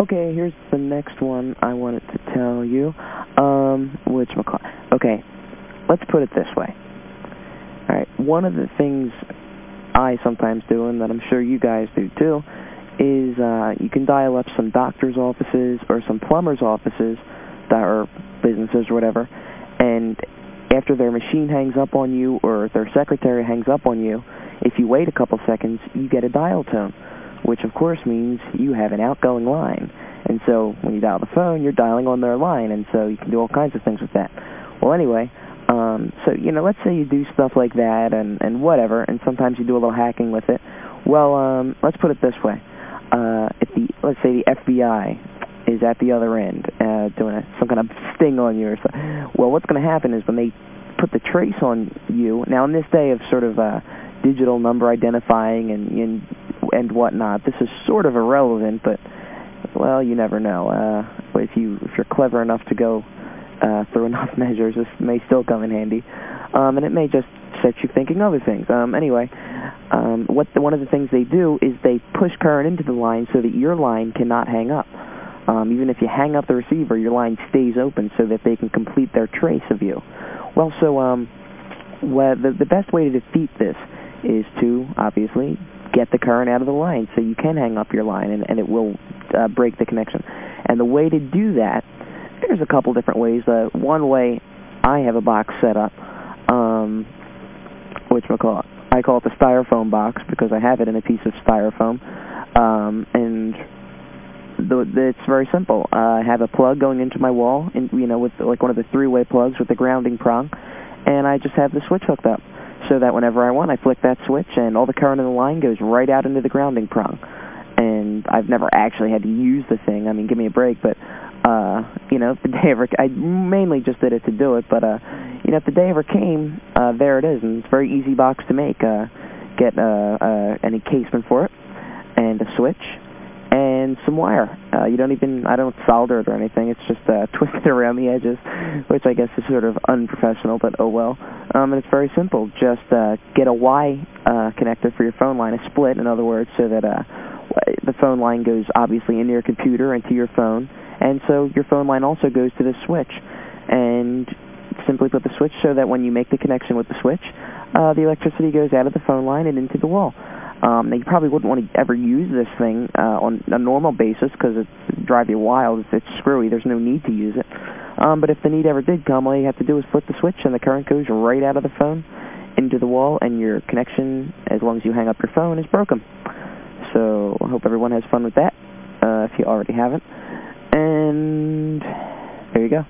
Okay, here's the next one I wanted to tell you. Um, whatchamacallit. Okay, let's put it this way. All right, one of the things I sometimes do, and that I'm sure you guys do too, is uh, you can dial up some doctor's offices or some plumber's offices that are businesses or whatever, and after their machine hangs up on you or their secretary hangs up on you, if you wait a couple seconds, you get a dial tone, which of course means you have an outgoing line. And so when you dial the phone, you're dialing on their line, and so you can do all kinds of things with that. Well, anyway, um, so, you know, let's say you do stuff like that and, and whatever, and sometimes you do a little hacking with it. Well, um, let's put it this way. Uh, if the, let's say the FBI is at the other end uh, doing a, some kind of sting on you or something. Well, what's going to happen is when they put the trace on you, now in this day of sort of uh, digital number identifying and, and, and whatnot, this is sort of irrelevant, but, well, you never know. Uh, if, you, if you're clever enough to go uh, through enough measures, this may still come in handy. Um, and it may just set you thinking other things. Um, anyway, um, what the, one of the things they do is they push current into the line so that your line cannot hang up. Um, even if you hang up the receiver, your line stays open so that they can complete their trace of you. Well, so um, well, the, the best way to defeat this is to, obviously, get the current out of the line so you can hang up your line and, and it will uh, break the connection. And the way to do that, there's a couple different ways. Uh, one way, I have a box set up, um, whatchamacallit. I call I call it the styrofoam box because I have it in a piece of styrofoam. Um, and the, the, it's very simple. I have a plug going into my wall, in, you know, with like one of the three-way plugs with the grounding prong, and I just have the switch hooked up so that whenever I want, I flick that switch and all the current in the line goes right out into the grounding prong. And I've never actually had to use the thing. I mean, give me a break, but, uh, you know, if the day ever, I mainly just did it to do it, but, uh, you know, if the day ever came, uh, there it is, and it's a very easy box to make. Uh, get uh, uh, an encasement for it and a switch and some wire. Uh, you don't even, I don't solder it or anything. It's just uh, twisted around the edges, which I guess is sort of unprofessional, but oh well. Um, and it's very simple. Just uh, get a Y uh, connector for your phone line, a split, in other words, so that uh, the phone line goes obviously into your computer and to your phone. And so your phone line also goes to the switch. And simply put the switch so that when you make the connection with the switch, uh, the electricity goes out of the phone line and into the wall. Um, now, you probably wouldn't want to ever use this thing uh, on a normal basis because it drive you wild. It's screwy. There's no need to use it. Um, but if the need ever did come, all you have to do is flip the switch and the current goes right out of the phone into the wall and your connection, as long as you hang up your phone, is broken. So I hope everyone has fun with that, uh, if you already haven't. And there you go.